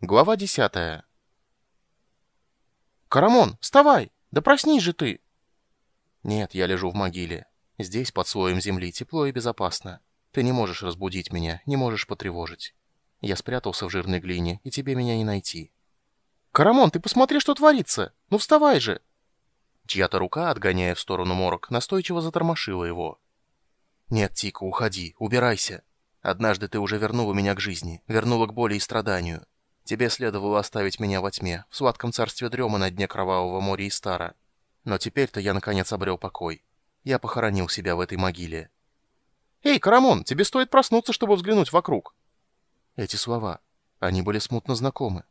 Глава десятая. «Карамон, вставай! Да проснись же ты!» «Нет, я лежу в могиле. Здесь, под слоем земли, тепло и безопасно. Ты не можешь разбудить меня, не можешь потревожить. Я спрятался в жирной глине, и тебе меня не найти». «Карамон, ты посмотри, что творится! Ну вставай же!» Чья-то рука, отгоняя в сторону морок, настойчиво затормошила его. «Нет, Тика, уходи, убирайся. Однажды ты уже вернула меня к жизни, вернула к боли и страданию. Тебе следовало оставить меня во тьме, в сладком царстве дрема на дне кровавого моря и стара. Но теперь-то я наконец обрел покой. Я похоронил себя в этой могиле. «Эй, Карамон, тебе стоит проснуться, чтобы взглянуть вокруг!» Эти слова, они были смутно знакомы.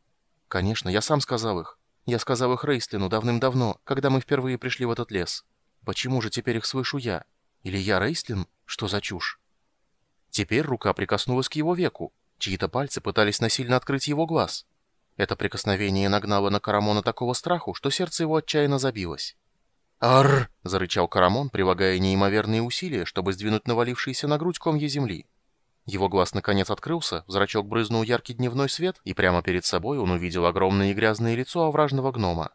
Конечно, я сам сказал их. Я сказал их Рейслину давным-давно, когда мы впервые пришли в этот лес. Почему же теперь их слышу я? Или я Рейслин? Что за чушь? Теперь рука прикоснулась к его веку. Чьи-то пальцы пытались насильно открыть его глаз. Это прикосновение нагнало на Карамона такого страху, что сердце его отчаянно забилось. «Арр!» — зарычал Карамон, прилагая неимоверные усилия, чтобы сдвинуть навалившиеся на грудь комья земли. Его глаз наконец открылся, зрачок брызнул яркий дневной свет, и прямо перед собой он увидел огромное и грязное лицо овражного гнома.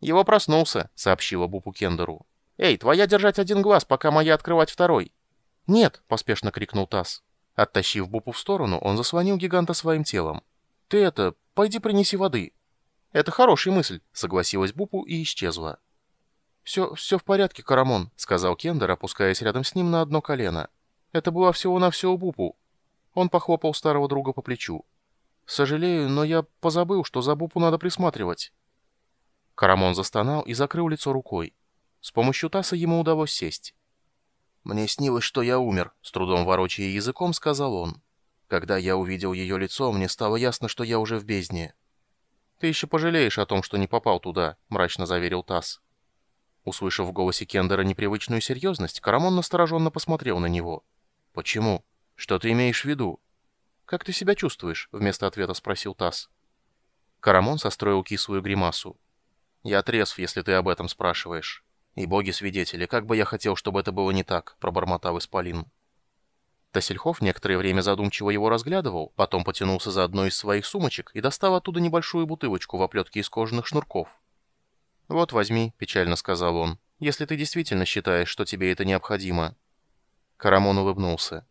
«Его проснулся», — сообщила Бупу Кендеру. «Эй, твоя держать один глаз, пока моя открывать второй». «Нет!» — поспешно крикнул Тасс. Оттащив Бупу в сторону, он заслонил гиганта своим телом. «Ты это, пойди принеси воды». «Это хорошая мысль», — согласилась Бупу и исчезла. «Все, все в порядке, Карамон», — сказал Кендер, опускаясь рядом с ним на одно колено. «Это была всего-навсего Бупу». Он похлопал старого друга по плечу. «Сожалею, но я позабыл, что за Бупу надо присматривать». Карамон застонал и закрыл лицо рукой. С помощью Таса ему удалось сесть. «Мне снилось, что я умер», — с трудом ворочая языком, сказал он. «Когда я увидел ее лицо, мне стало ясно, что я уже в бездне». «Ты еще пожалеешь о том, что не попал туда», — мрачно заверил Тасс. Услышав в голосе Кендера непривычную серьезность, Карамон настороженно посмотрел на него. «Почему? Что ты имеешь в виду?» «Как ты себя чувствуешь?» — вместо ответа спросил Тасс. Карамон состроил кислую гримасу. «Я трезв, если ты об этом спрашиваешь». «И боги-свидетели, как бы я хотел, чтобы это было не так», — пробормотал Исполин. Тасельхов некоторое время задумчиво его разглядывал, потом потянулся за одной из своих сумочек и достал оттуда небольшую бутылочку в оплетке из кожаных шнурков. «Вот возьми», — печально сказал он, — «если ты действительно считаешь, что тебе это необходимо». Карамон улыбнулся.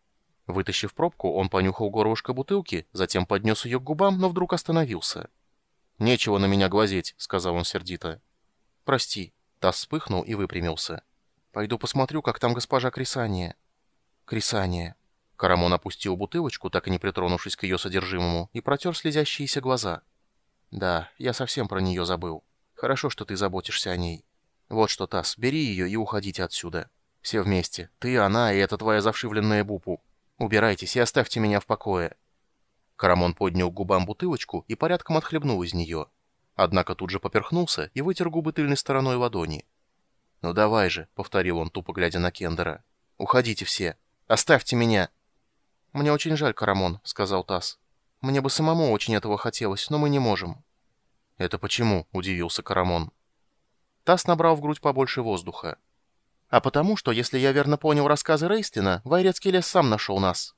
Вытащив пробку, он понюхал горлышко бутылки, затем поднес ее к губам, но вдруг остановился. «Нечего на меня глазеть», — сказал он сердито. «Прости», Тасс вспыхнул и выпрямился. «Пойду посмотрю, как там госпожа Крисания». «Крисания». Карамон опустил бутылочку, так и не притронувшись к ее содержимому, и протер слезящиеся глаза. «Да, я совсем про нее забыл. Хорошо, что ты заботишься о ней. Вот что, Тасс, бери ее и уходите отсюда. Все вместе. Ты, она и эта твоя завшивленная бупу. Убирайтесь и оставьте меня в покое». Карамон поднял к губам бутылочку и порядком отхлебнул из нее. Однако тут же поперхнулся и вытер губы тыльной стороной ладони. «Ну давай же», — повторил он, тупо глядя на Кендера. «Уходите все! Оставьте меня!» «Мне очень жаль, Карамон», — сказал Тасс. «Мне бы самому очень этого хотелось, но мы не можем». «Это почему?» — удивился Карамон. Тасс набрал в грудь побольше воздуха. «А потому, что, если я верно понял рассказы Рейстина, Вайрецкий лес сам нашел нас».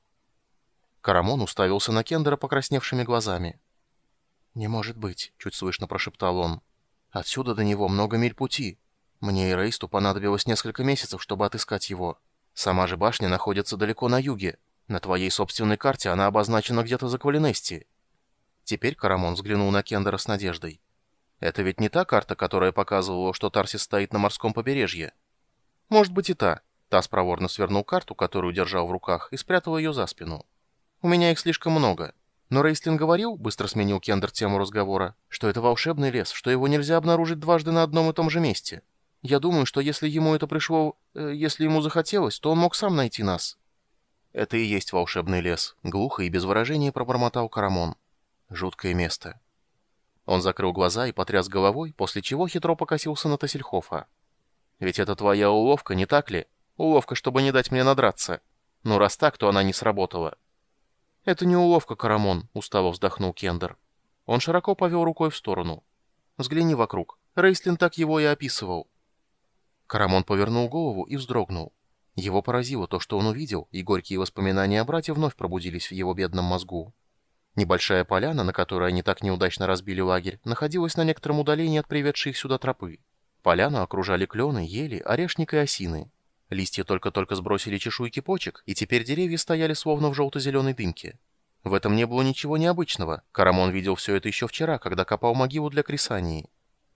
Карамон уставился на Кендера покрасневшими глазами. «Не может быть», — чуть слышно прошептал он. «Отсюда до него много миль пути. Мне и Рейсту понадобилось несколько месяцев, чтобы отыскать его. Сама же башня находится далеко на юге. На твоей собственной карте она обозначена где-то за Квалинести». Теперь Карамон взглянул на Кендера с надеждой. «Это ведь не та карта, которая показывала, что Тарсис стоит на морском побережье?» «Может быть и та». Тасс проворно свернул карту, которую держал в руках, и спрятал ее за спину. «У меня их слишком много. Но Рейслин говорил, быстро сменил Кендер тему разговора, что это волшебный лес, что его нельзя обнаружить дважды на одном и том же месте. Я думаю, что если ему это пришло... Э, если ему захотелось, то он мог сам найти нас. Это и есть волшебный лес, глухо и без выражения пробормотал Карамон. Жуткое место. Он закрыл глаза и потряс головой, после чего хитро покосился на Тассельхофа. «Ведь это твоя уловка, не так ли? Уловка, чтобы не дать мне надраться. Ну, раз так, то она не сработала». «Это не уловка, Карамон», — устало вздохнул Кендер. Он широко повел рукой в сторону. «Взгляни вокруг. Рейслин так его и описывал». Карамон повернул голову и вздрогнул. Его поразило то, что он увидел, и горькие воспоминания о брате вновь пробудились в его бедном мозгу. Небольшая поляна, на которой они так неудачно разбили лагерь, находилась на некотором удалении от приведшей их сюда тропы. Поляну окружали клены, ели, орешник и осины. Листья только-только сбросили чешуйки почек, и теперь деревья стояли словно в желто-зеленой дымке. В этом не было ничего необычного. Карамон видел все это еще вчера, когда копал могилу для Крисании.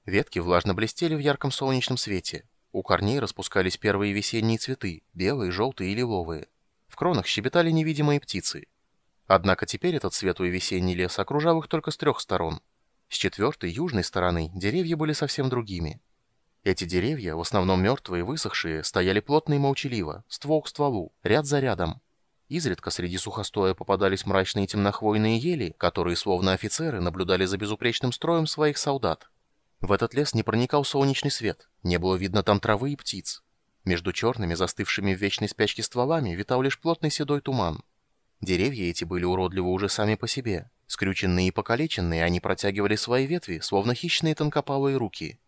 Ветки влажно блестели в ярком солнечном свете. У корней распускались первые весенние цветы, белые, желтые и лиловые. В кронах щебетали невидимые птицы. Однако теперь этот светлый весенний лес окружал их только с трех сторон. С четвертой, южной стороны, деревья были совсем другими. Эти деревья, в основном мертвые, высохшие, стояли плотно и молчаливо, ствол к стволу, ряд за рядом. Изредка среди сухостоя попадались мрачные темнохвойные ели, которые, словно офицеры, наблюдали за безупречным строем своих солдат. В этот лес не проникал солнечный свет, не было видно там травы и птиц. Между черными, застывшими в вечной спячке стволами, витал лишь плотный седой туман. Деревья эти были уродливы уже сами по себе. Скрюченные и покалеченные, они протягивали свои ветви, словно хищные тонкопалые руки.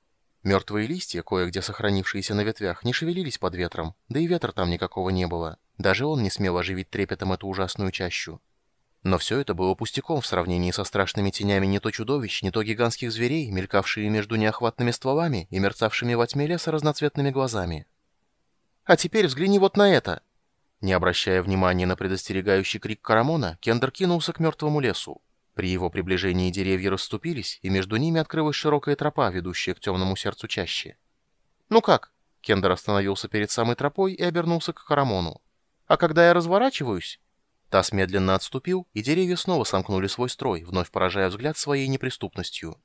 Мертвые листья, кое-где сохранившиеся на ветвях, не шевелились под ветром, да и ветра там никакого не было. Даже он не смел оживить трепетом эту ужасную чащу. Но все это было пустяком в сравнении со страшными тенями не то чудовищ, не то гигантских зверей, мелькавшие между неохватными стволами и мерцавшими во тьме леса разноцветными глазами. «А теперь взгляни вот на это!» Не обращая внимания на предостерегающий крик Карамона, Кендер кинулся к мертвому лесу. При его приближении деревья расступились, и между ними открылась широкая тропа, ведущая к темному сердцу чаще. «Ну как?» Кендер остановился перед самой тропой и обернулся к Карамону. А когда я разворачиваюсь...» Тасс медленно отступил, и деревья снова сомкнули свой строй, вновь поражая взгляд своей неприступностью.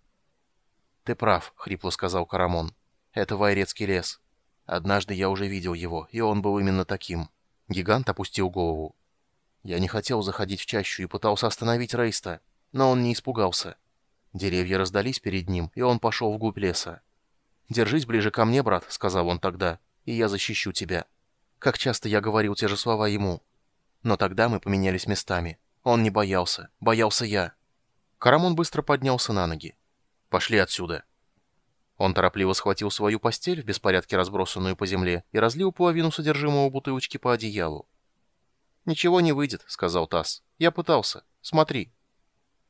«Ты прав», — хрипло сказал Карамон. «Это Вайрецкий лес. Однажды я уже видел его, и он был именно таким». Гигант опустил голову. «Я не хотел заходить в чащу и пытался остановить Рейста, но он не испугался. Деревья раздались перед ним, и он пошел вглубь леса. «Держись ближе ко мне, брат», — сказал он тогда, — «и я защищу тебя». Как часто я говорил те же слова ему. Но тогда мы поменялись местами. Он не боялся. Боялся я. Карамон быстро поднялся на ноги. «Пошли отсюда». Он торопливо схватил свою постель, в беспорядке разбросанную по земле, и разлил половину содержимого бутылочки по одеялу. «Ничего не выйдет», — сказал Тасс. «Я пытался. Смотри».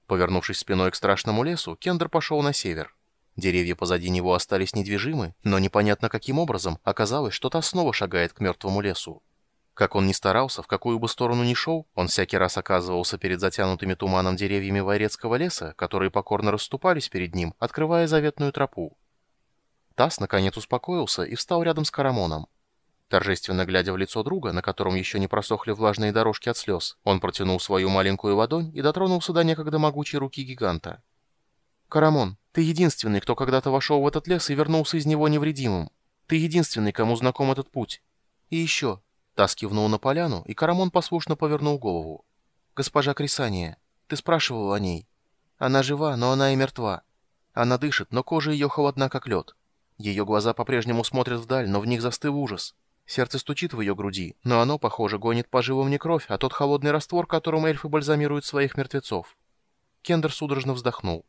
Повернувшись спиной к страшному лесу, Кендер пошел на север. Деревья позади него остались недвижимы, но непонятно каким образом оказалось, что та снова шагает к мертвому лесу. Как он ни старался, в какую бы сторону ни шел, он всякий раз оказывался перед затянутыми туманом деревьями Вайрецкого леса, которые покорно расступались перед ним, открывая заветную тропу. Тасс, наконец, успокоился и встал рядом с Карамоном. Торжественно глядя в лицо друга, на котором еще не просохли влажные дорожки от слез, он протянул свою маленькую ладонь и дотронулся до некогда могучей руки гиганта. «Карамон, ты единственный, кто когда-то вошел в этот лес и вернулся из него невредимым. Ты единственный, кому знаком этот путь. И еще...» Тас кивнул на поляну, и Карамон послушно повернул голову. «Госпожа Крисания, ты спрашивал о ней. Она жива, но она и мертва. Она дышит, но кожа ее холодна, как лед. Ее глаза по-прежнему смотрят вдаль, но в них застыл ужас. Сердце стучит в ее груди, но оно, похоже, гонит по жилам не кровь, а тот холодный раствор, которым эльфы бальзамируют своих мертвецов». Кендер судорожно вздохнул.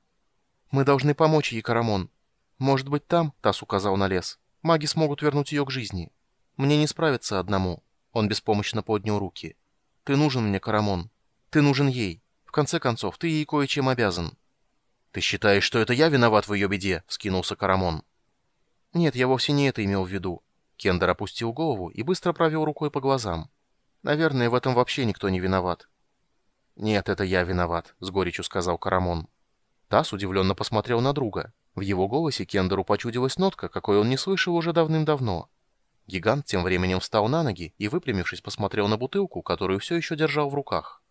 «Мы должны помочь ей, Карамон. Может быть, там, — Тасс указал на лес, — маги смогут вернуть ее к жизни. Мне не справиться одному». Он беспомощно поднял руки. «Ты нужен мне, Карамон. Ты нужен ей. В конце концов, ты ей кое-чем обязан». «Ты считаешь, что это я виноват в ее беде?» — вскинулся Карамон. «Нет, я вовсе не это имел в виду». Кендер опустил голову и быстро провел рукой по глазам. «Наверное, в этом вообще никто не виноват». «Нет, это я виноват», — с горечью сказал Карамон. Тасс удивленно посмотрел на друга. В его голосе Кендеру почудилась нотка, какой он не слышал уже давным-давно. Гигант тем временем встал на ноги и, выпрямившись, посмотрел на бутылку, которую все еще держал в руках.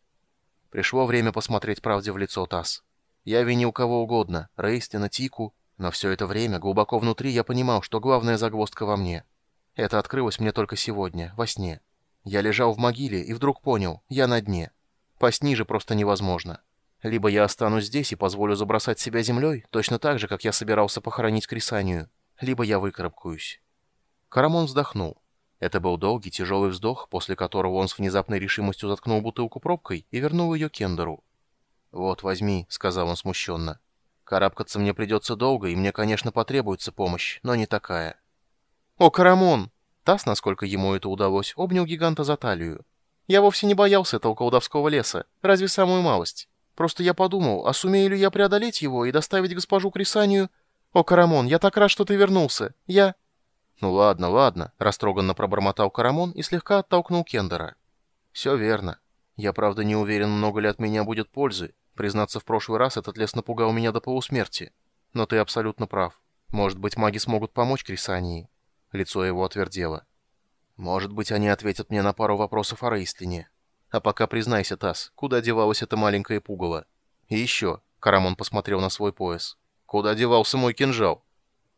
Пришло время посмотреть правде в лицо, Тасс. Я винил кого угодно, Рейстина, Тику, но все это время глубоко внутри я понимал, что главная загвоздка во мне. Это открылось мне только сегодня, во сне. Я лежал в могиле и вдруг понял, я на дне. Пасть ниже просто невозможно. Либо я останусь здесь и позволю забросать себя землей, точно так же, как я собирался похоронить Крисанию, либо я выкарабкаюсь. Карамон вздохнул. Это был долгий, тяжелый вздох, после которого он с внезапной решимостью заткнул бутылку пробкой и вернул ее Кендеру. «Вот, возьми», — сказал он смущенно. «Карабкаться мне придется долго, и мне, конечно, потребуется помощь, но не такая». «О, Карамон!» Тасс, насколько ему это удалось, обнял гиганта за талию. «Я вовсе не боялся этого колдовского леса, разве самую малость. Просто я подумал, а сумею ли я преодолеть его и доставить госпожу Крисанию... О, Карамон, я так рад, что ты вернулся. Я...» «Ну ладно, ладно», — растроганно пробормотал Карамон и слегка оттолкнул Кендера. «Все верно. Я, правда, не уверен, много ли от меня будет пользы. Признаться, в прошлый раз этот лес напугал меня до полусмерти. Но ты абсолютно прав. Может быть, маги смогут помочь Крисании?» Лицо его отвердело. «Может быть, они ответят мне на пару вопросов о Рейстлине. А пока признайся, Тасс, куда девалась эта маленькая пугало? И еще...» — Карамон посмотрел на свой пояс. «Куда девался мой кинжал?»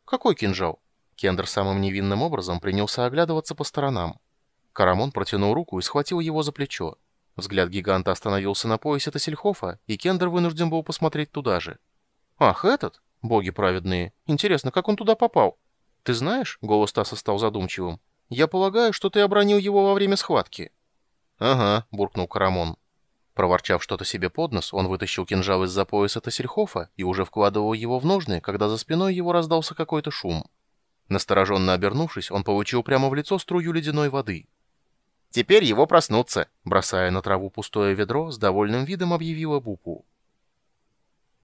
«Какой кинжал?» Кендер самым невинным образом принялся оглядываться по сторонам. Карамон протянул руку и схватил его за плечо. Взгляд гиганта остановился на поясе Тассельхофа, и Кендер вынужден был посмотреть туда же. «Ах, этот? Боги праведные. Интересно, как он туда попал? Ты знаешь?» — голос Тасса стал задумчивым. «Я полагаю, что ты обронил его во время схватки». «Ага», — буркнул Карамон. Проворчав что-то себе под нос, он вытащил кинжал из-за пояса Тассельхофа и уже вкладывал его в ножны, когда за спиной его раздался какой-то шум. Настороженно обернувшись, он получил прямо в лицо струю ледяной воды. «Теперь его проснутся», — бросая на траву пустое ведро, с довольным видом объявила Бупу.